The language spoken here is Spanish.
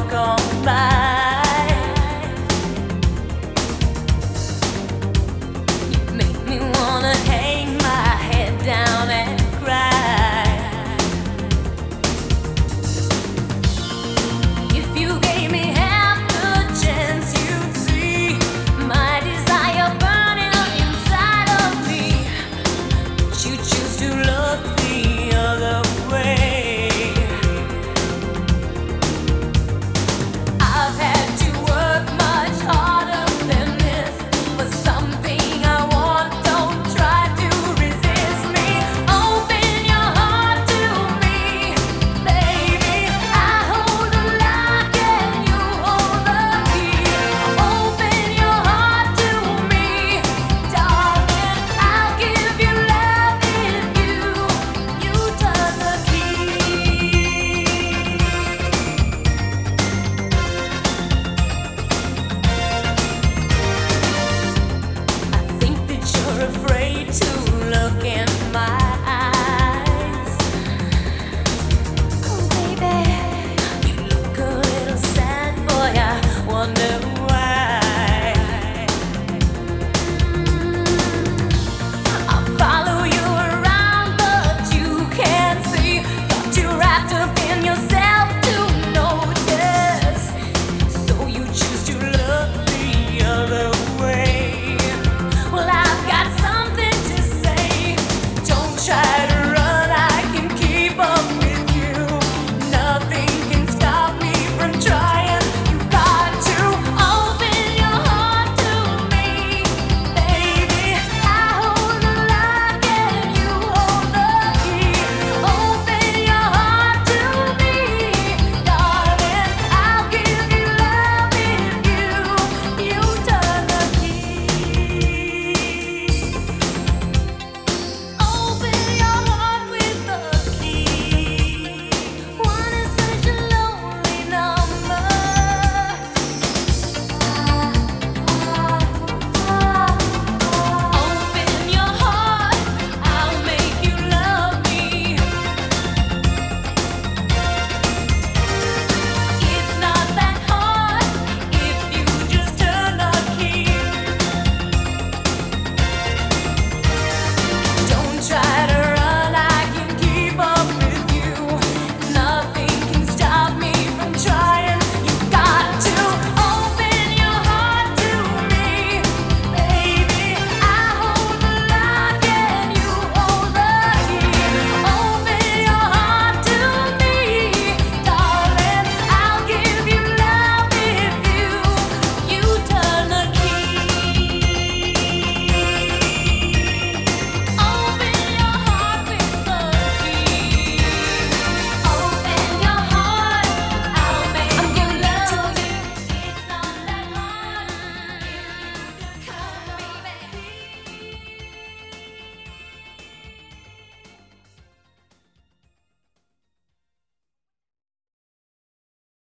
to love